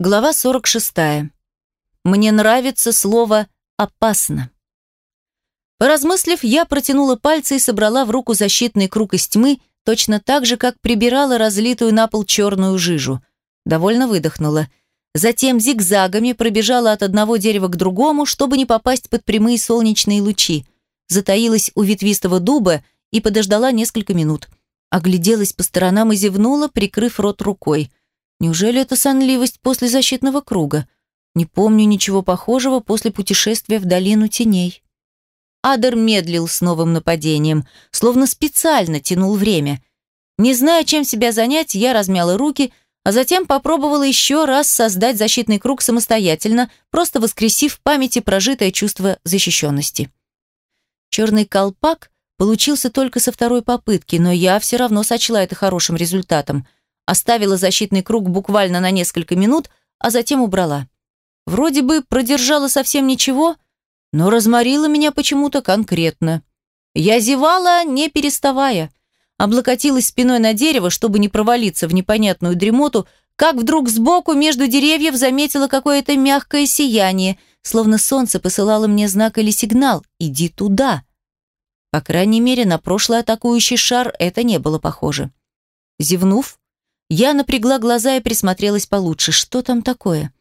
Глава 46. Мне нравится слово «опасно». Поразмыслив, я протянула пальцы и собрала в руку защитный круг из тьмы, точно так же, как прибирала разлитую на пол черную жижу. Довольно выдохнула. Затем зигзагами пробежала от одного дерева к другому, чтобы не попасть под прямые солнечные лучи. Затаилась у ветвистого дуба и подождала несколько минут. Огляделась по сторонам и зевнула, прикрыв рот рукой. Неужели это сонливость после защитного круга? Не помню ничего похожего после путешествия в долину теней. Адер медлил с новым нападением, словно специально тянул время. Не зная, чем себя занять, я размяла руки, а затем попробовала еще раз создать защитный круг самостоятельно, просто воскресив в памяти прожитое чувство защищенности. Черный колпак получился только со второй попытки, но я все равно сочла это хорошим результатом – Оставила защитный круг буквально на несколько минут, а затем убрала. Вроде бы продержала совсем ничего, но разморила меня почему-то конкретно. Я зевала, не переставая. Облокотилась спиной на дерево, чтобы не провалиться в непонятную дремоту, как вдруг сбоку между деревьев заметила какое-то мягкое сияние, словно солнце посылало мне знак или сигнал «иди туда». По крайней мере, на прошлый атакующий шар это не было похоже. Зевнув, я напрягла глаза и присмотрелась получше. Что там такое?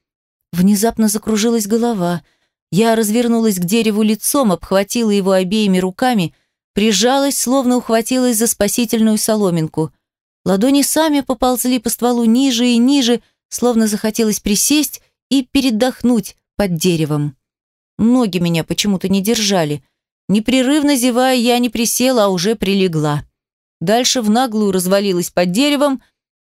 Внезапно закружилась голова. Я развернулась к дереву лицом, обхватила его обеими руками, прижалась, словно ухватилась за спасительную соломинку. Ладони сами поползли по стволу ниже и ниже, словно захотелось присесть и передохнуть под деревом. Ноги меня почему-то не держали. Непрерывно зевая, я не присела, а уже прилегла. Дальше в наглую развалилась под деревом,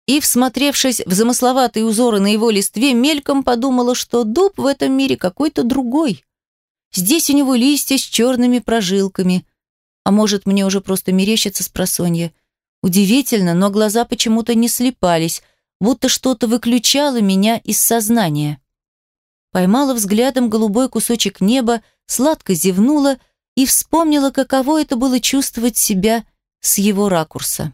и, всмотревшись в замысловатые узоры на его листве, мельком подумала, что дуб в этом мире какой-то другой. Здесь у него листья с черными прожилками. А может, мне уже просто мерещится с просонья. Удивительно, но глаза почему-то не слепались, будто что-то выключало меня из сознания. Поймала взглядом голубой кусочек неба, сладко зевнула и вспомнила, каково это было чувствовать себя с его ракурса.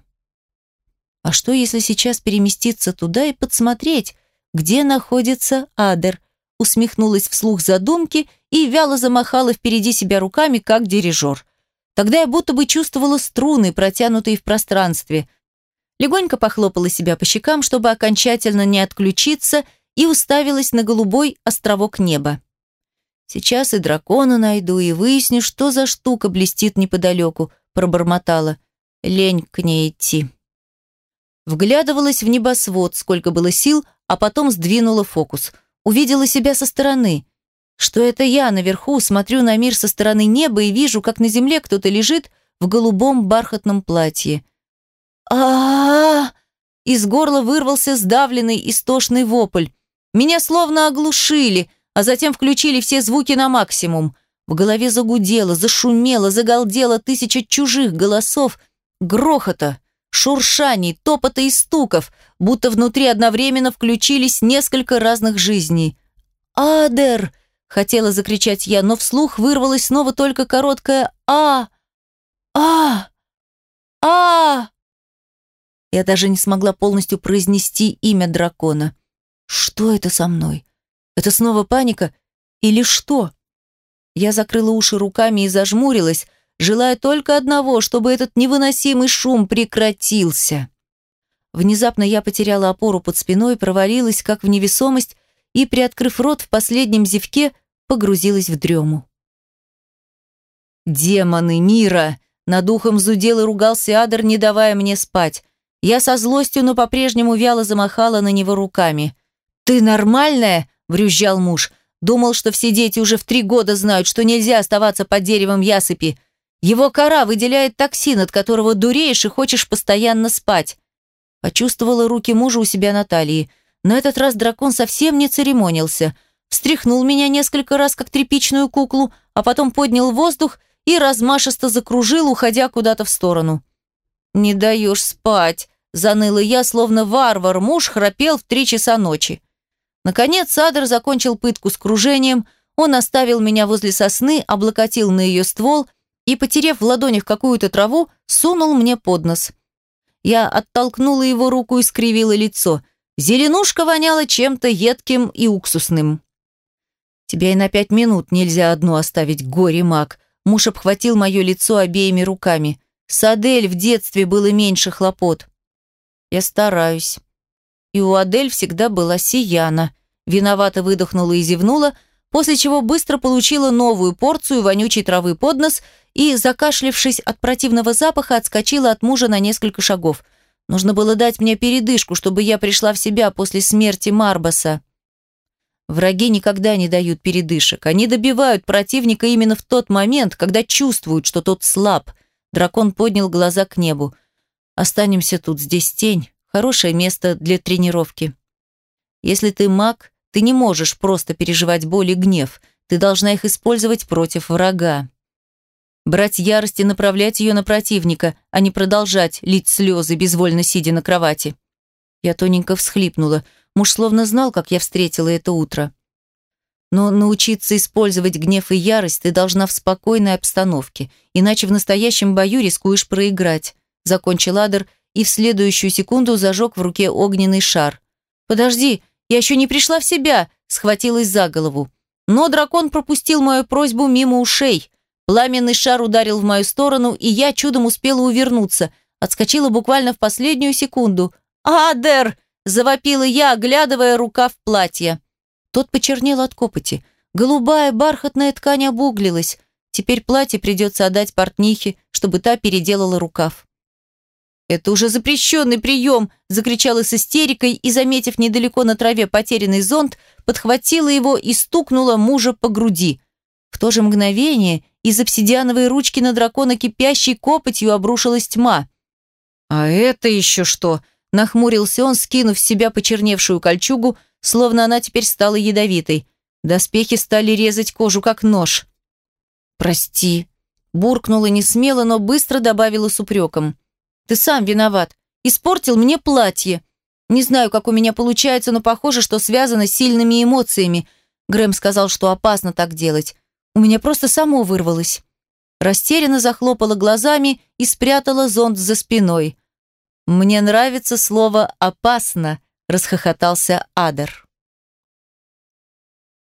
А что, если сейчас переместиться туда и подсмотреть, где находится Адер? Усмехнулась вслух задумки и вяло замахала впереди себя руками, как дирижер. Тогда я будто бы чувствовала струны, протянутые в пространстве. Легонько похлопала себя по щекам, чтобы окончательно не отключиться, и уставилась на голубой островок неба. Сейчас и дракона найду, и выясню, что за штука блестит неподалеку, пробормотала. Лень к ней идти. Вглядывалась в небосвод, сколько было сил, а потом сдвинула фокус. Увидела себя со стороны. Что это я наверху смотрю на мир со стороны неба и вижу, как на земле кто-то лежит в голубом бархатном платье. а Из горла вырвался сдавленный истошный вопль. Меня словно оглушили, а затем включили все звуки на максимум. В голове загудело, зашумело, загалдело тысяча чужих голосов, грохота шуршаний, топота и стуков, будто внутри одновременно включились несколько разных жизней. «Адер!» — хотела закричать я, но вслух вырвалось снова только короткое «А! А! А!» Я даже не смогла полностью произнести имя дракона. «Что это со мной? Это снова паника? Или что?» Я закрыла уши руками и зажмурилась, желая только одного, чтобы этот невыносимый шум прекратился. Внезапно я потеряла опору под спиной, провалилась как в невесомость и, приоткрыв рот в последнем зевке, погрузилась в дрему. «Демоны мира!» Над ухом зудел и ругался Адер, не давая мне спать. Я со злостью, но по-прежнему вяло замахала на него руками. «Ты нормальная?» – брюзжал муж. «Думал, что все дети уже в три года знают, что нельзя оставаться под деревом ясыпи. Его кора выделяет токсин, от которого дуреешь и хочешь постоянно спать. Почувствовала руки мужа у себя на талии. На этот раз дракон совсем не церемонился. Встряхнул меня несколько раз, как тряпичную куклу, а потом поднял воздух и размашисто закружил, уходя куда-то в сторону. «Не даешь спать», — заныла я, словно варвар. Муж храпел в три часа ночи. Наконец Садр закончил пытку с кружением. Он оставил меня возле сосны, облокотил на ее ствол — и, потерев в ладонях какую-то траву, сунул мне под нос. Я оттолкнула его руку и скривила лицо. Зеленушка воняла чем-то едким и уксусным. «Тебя и на пять минут нельзя одну оставить, горе-маг», Муж обхватил мое лицо обеими руками. С Адель в детстве было меньше хлопот. Я стараюсь. И у Адель всегда была Сияна. Виновато выдохнула и зевнула, после чего быстро получила новую порцию вонючей травы под нос и, закашлившись от противного запаха, отскочила от мужа на несколько шагов. Нужно было дать мне передышку, чтобы я пришла в себя после смерти Марбаса. Враги никогда не дают передышек. Они добивают противника именно в тот момент, когда чувствуют, что тот слаб. Дракон поднял глаза к небу. Останемся тут, здесь тень. Хорошее место для тренировки. Если ты маг, ты не можешь просто переживать боль и гнев. Ты должна их использовать против врага. Брать ярость и направлять ее на противника, а не продолжать лить слезы, безвольно сидя на кровати. Я тоненько всхлипнула – Муж словно знал, как я встретила это утро. Но научиться использовать гнев и ярость ты должна в спокойной обстановке, иначе в настоящем бою рискуешь проиграть. Закончил Адер и в следующую секунду зажег в руке огненный шар. «Подожди, я еще не пришла в себя!» схватилась за голову. Но дракон пропустил мою просьбу мимо ушей. Пламенный шар ударил в мою сторону, и я чудом успела увернуться. Отскочила буквально в последнюю секунду. «Адер!» Завопила я, оглядывая рукав платья. Тот почернел от копоти. Голубая бархатная ткань обуглилась. Теперь платье придется отдать портнихе, чтобы та переделала рукав. «Это уже запрещенный прием!» – закричала с истерикой и, заметив недалеко на траве потерянный зонт, подхватила его и стукнула мужа по груди. В то же мгновение из обсидиановой ручки на дракона кипящей копотью обрушилась тьма. «А это еще что?» Нахмурился он, скинув с себя почерневшую кольчугу, словно она теперь стала ядовитой. Доспехи стали резать кожу, как нож. «Прости», – буркнула не смело, но быстро добавила с упреком. «Ты сам виноват. Испортил мне платье. Не знаю, как у меня получается, но похоже, что связано с сильными эмоциями. Грэм сказал, что опасно так делать. У меня просто само вырвалось». Растерянно захлопала глазами и спрятала зонт за спиной. «Мне нравится слово «опасно», – расхохотался Адер.